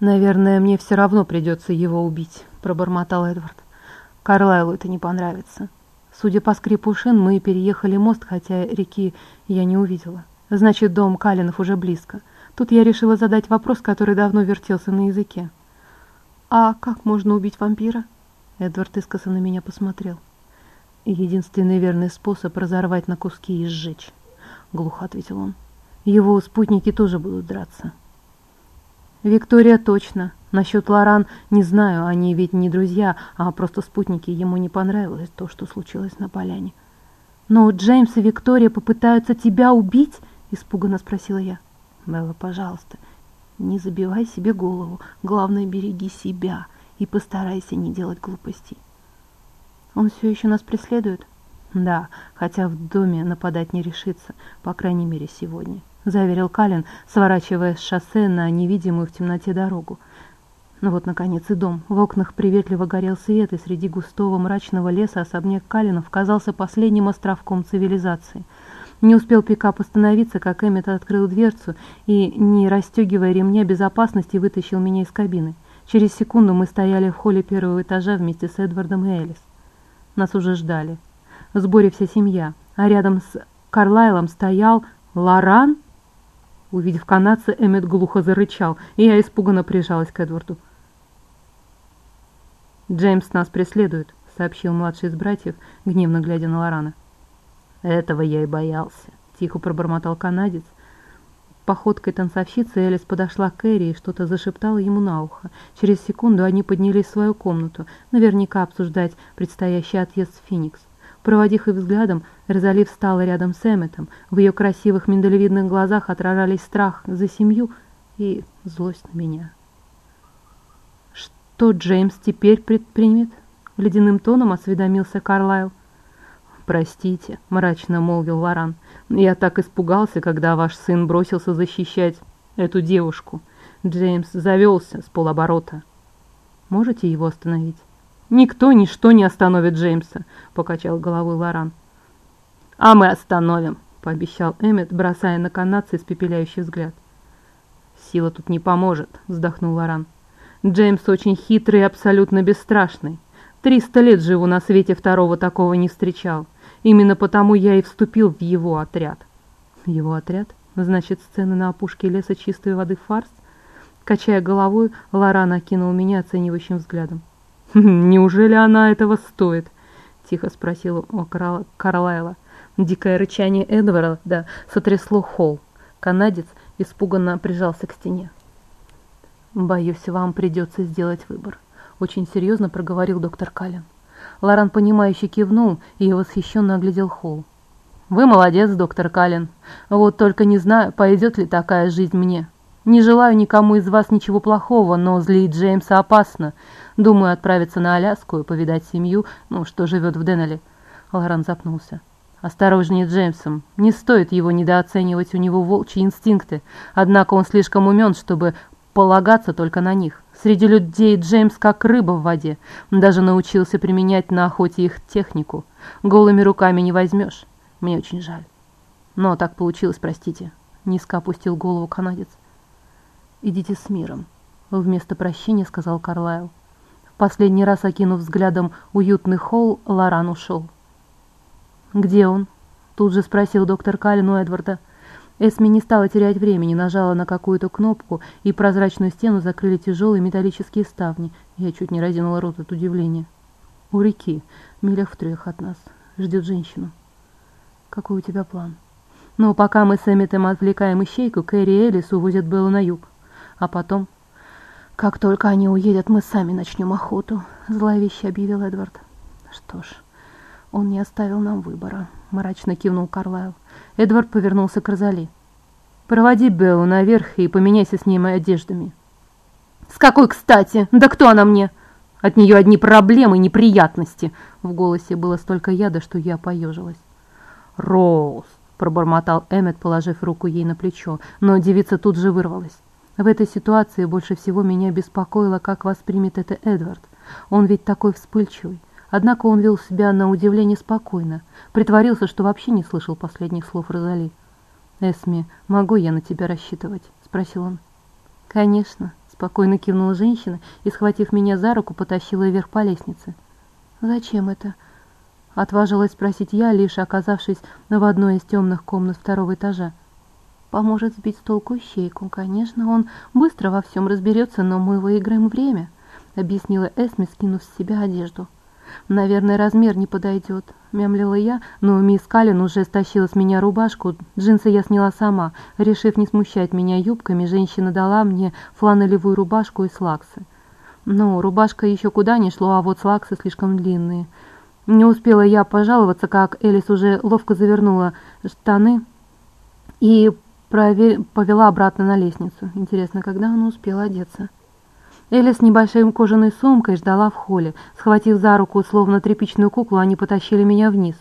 «Наверное, мне все равно придется его убить», — пробормотал Эдвард. «Карлайлу это не понравится. Судя по скрипу шин, мы переехали мост, хотя реки я не увидела. Значит, дом Калинов уже близко. Тут я решила задать вопрос, который давно вертелся на языке. «А как можно убить вампира?» Эдвард искоса на меня посмотрел. «Единственный верный способ — разорвать на куски и сжечь», — глухо ответил он. «Его спутники тоже будут драться». Виктория точно. Насчет Лоран не знаю, они ведь не друзья, а просто спутники. Ему не понравилось то, что случилось на поляне. «Но Джеймс и Виктория попытаются тебя убить?» – испуганно спросила я. «Белла, пожалуйста, не забивай себе голову. Главное, береги себя и постарайся не делать глупостей». «Он все еще нас преследует?» «Да, хотя в доме нападать не решится, по крайней мере, сегодня». — заверил Калин, сворачивая с шоссе на невидимую в темноте дорогу. Ну вот, наконец, и дом. В окнах приветливо горел свет, и среди густого мрачного леса особняк Калинов казался последним островком цивилизации. Не успел пикап остановиться, как Эммет открыл дверцу и, не расстегивая ремня безопасности, вытащил меня из кабины. Через секунду мы стояли в холле первого этажа вместе с Эдвардом и Элис. Нас уже ждали. В сборе вся семья, а рядом с Карлайлом стоял Лоран Увидев канадца, Эммет глухо зарычал, и я испуганно прижалась к Эдварду. «Джеймс нас преследует», — сообщил младший из братьев, гневно глядя на Лорана. «Этого я и боялся», — тихо пробормотал канадец. Походкой танцовщицы Элис подошла к Эри и что-то зашептала ему на ухо. Через секунду они поднялись в свою комнату, наверняка обсуждать предстоящий отъезд в Феникс. Проводив их взглядом, Розали встала рядом с Эмметом. В ее красивых миндалевидных глазах отражались страх за семью и злость на меня. «Что Джеймс теперь предпримет?» — ледяным тоном осведомился Карлайл. «Простите», — мрачно молвил Лоран. «Я так испугался, когда ваш сын бросился защищать эту девушку. Джеймс завелся с полоборота. Можете его остановить?» «Никто, ничто не остановит Джеймса», — покачал головой Лоран. «А мы остановим», — пообещал Эммет, бросая на канадца испепеляющий взгляд. «Сила тут не поможет», — вздохнул Лоран. «Джеймс очень хитрый и абсолютно бесстрашный. Триста лет живу на свете, второго такого не встречал. Именно потому я и вступил в его отряд». «Его отряд? Значит, сцены на опушке леса чистой воды фарс?» Качая головой, Лоран окинул меня оценивающим взглядом. «Неужели она этого стоит?» — тихо спросил у Карлайла. Дикое рычание Эдварда сотрясло холл. Канадец испуганно прижался к стене. «Боюсь, вам придется сделать выбор», — очень серьезно проговорил доктор Каллен. Лоран, понимающе кивнул и восхищенно оглядел холл. «Вы молодец, доктор Каллен. Вот только не знаю, пойдет ли такая жизнь мне. Не желаю никому из вас ничего плохого, но злить Джеймса опасно. Думаю отправиться на Аляску и повидать семью, ну, что живет в Деннеле. Лоран запнулся. Осторожнее Джеймсом. Не стоит его недооценивать, у него волчьи инстинкты. Однако он слишком умен, чтобы полагаться только на них. Среди людей Джеймс как рыба в воде. Даже научился применять на охоте их технику. Голыми руками не возьмешь. Мне очень жаль. Но так получилось, простите. Низко опустил голову канадец. «Идите с миром», — вместо прощения сказал Карлайл. Последний раз окинув взглядом уютный холл, Лоран ушел. «Где он?» — тут же спросил доктор Каллен у Эдварда. Эсми не стала терять времени, нажала на какую-то кнопку, и прозрачную стену закрыли тяжелые металлические ставни. Я чуть не разинула рот от удивления. «У реки, милях в трех от нас. Ждет женщину». «Какой у тебя план?» «Ну, пока мы с Эмметом отвлекаем ищейку, Кэрри и Элис увозят Беллу на юг. А потом, как только они уедут, мы сами начнем охоту, зловеще объявил Эдвард. Что ж, он не оставил нам выбора, мрачно кивнул Карлайл. Эдвард повернулся к Розали. Проводи Беллу наверх и поменяйся с ней одеждами. С какой кстати? Да кто она мне? От нее одни проблемы неприятности. В голосе было столько яда, что я поежилась. Роуз, пробормотал Эммет, положив руку ей на плечо, но девица тут же вырвалась. В этой ситуации больше всего меня беспокоило, как воспримет это Эдвард. Он ведь такой вспыльчивый. Однако он вел себя на удивление спокойно, притворился, что вообще не слышал последних слов Розали. «Эсми, могу я на тебя рассчитывать?» – спросил он. «Конечно», – спокойно кивнула женщина и, схватив меня за руку, потащила вверх по лестнице. «Зачем это?» — отважилась спросить я, лишь оказавшись в одной из темных комнат второго этажа. «Поможет сбить с толку щейку. Конечно, он быстро во всем разберется, но мы выиграем время», — объяснила Эсми, скинув с себя одежду. «Наверное, размер не подойдет», — мямлила я, но мисс Каллен уже стащила с меня рубашку. Джинсы я сняла сама. Решив не смущать меня юбками, женщина дала мне фланелевую рубашку и слаксы. Ну, рубашка еще куда не шло, а вот слаксы слишком длинные. Не успела я пожаловаться, как Элис уже ловко завернула штаны и повела обратно на лестницу. Интересно, когда она успела одеться? Элли с небольшой кожаной сумкой ждала в холле. Схватив за руку, словно тряпичную куклу, они потащили меня вниз.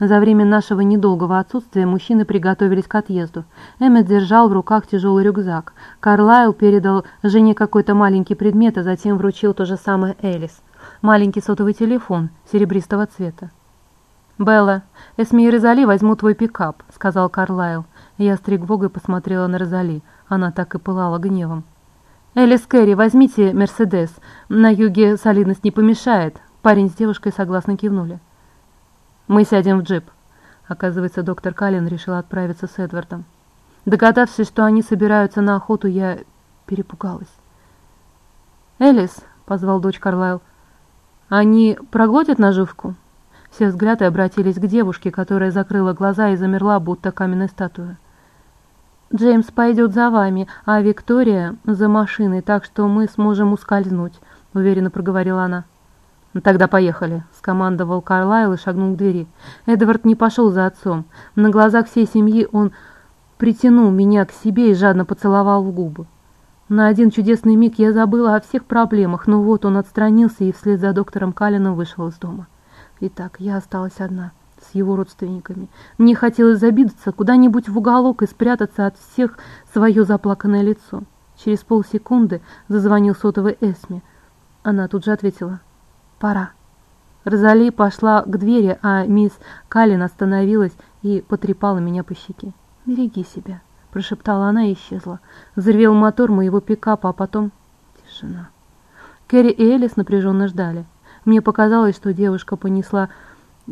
За время нашего недолгого отсутствия мужчины приготовились к отъезду. Эммет держал в руках тяжелый рюкзак. Карлайл передал жене какой-то маленький предмет, а затем вручил то же самое Элис. Маленький сотовый телефон серебристого цвета. «Белла, Эсми и Розали возьмут твой пикап», — сказал Карлайл. Я с тревогой посмотрела на Розали. Она так и пылала гневом. «Элис Кэрри, возьмите Мерседес. На юге солидность не помешает». Парень с девушкой согласно кивнули. «Мы сядем в джип». Оказывается, доктор Каллен решил отправиться с Эдвардом. Догадавшись, что они собираются на охоту, я перепугалась. «Элис», — позвал дочь Карлайл, — «они проглотят наживку?» Все взгляды обратились к девушке, которая закрыла глаза и замерла, будто каменная статуя. Джеймс пойдет за вами, а Виктория за машиной, так что мы сможем ускользнуть», — уверенно проговорила она. «Ну, «Тогда поехали», — скомандовал Карлайл и шагнул к двери. Эдвард не пошел за отцом. На глазах всей семьи он притянул меня к себе и жадно поцеловал в губы. На один чудесный миг я забыла о всех проблемах, но вот он отстранился и вслед за доктором Калином вышел из дома. Итак, я осталась одна с его родственниками. Мне хотелось забиться куда-нибудь в уголок и спрятаться от всех свое заплаканное лицо. Через полсекунды зазвонил сотовый Эсми. Она тут же ответила «Пора». Розали пошла к двери, а мисс Каллин остановилась и потрепала меня по щеке. «Береги себя», — прошептала она и исчезла. Взревел мотор моего пикапа, а потом тишина. Кэрри и Элис напряженно ждали. Мне показалось, что девушка понесла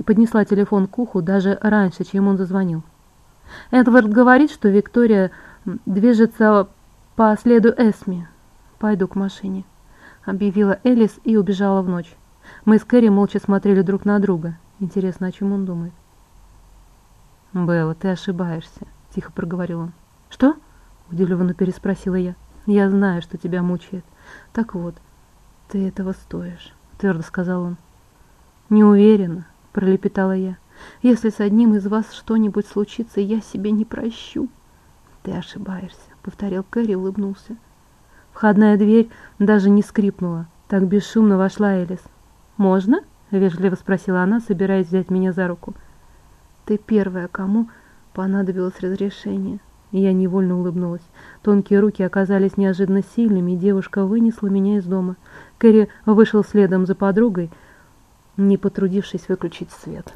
поднесла телефон к уху даже раньше, чем он зазвонил. Эдвард говорит, что Виктория движется по следу Эсми. Пойду к машине, объявила Элис и убежала в ночь. Мы с Кэрри молча смотрели друг на друга. Интересно, о чем он думает. «Белла, ты ошибаешься», — тихо проговорил он. «Что?» — удивленно переспросила я. «Я знаю, что тебя мучает. Так вот, ты этого стоишь», — твердо сказал он. «Не уверена, — пролепетала я. «Если с одним из вас что-нибудь случится, я себе не прощу». «Ты ошибаешься», — повторил Кэрри улыбнулся. Входная дверь даже не скрипнула. Так бесшумно вошла Элис. «Можно?» — вежливо спросила она, собираясь взять меня за руку. «Ты первая, кому понадобилось разрешение». Я невольно улыбнулась. Тонкие руки оказались неожиданно сильными, и девушка вынесла меня из дома. Кэрри вышел следом за подругой, не потрудившись выключить свет.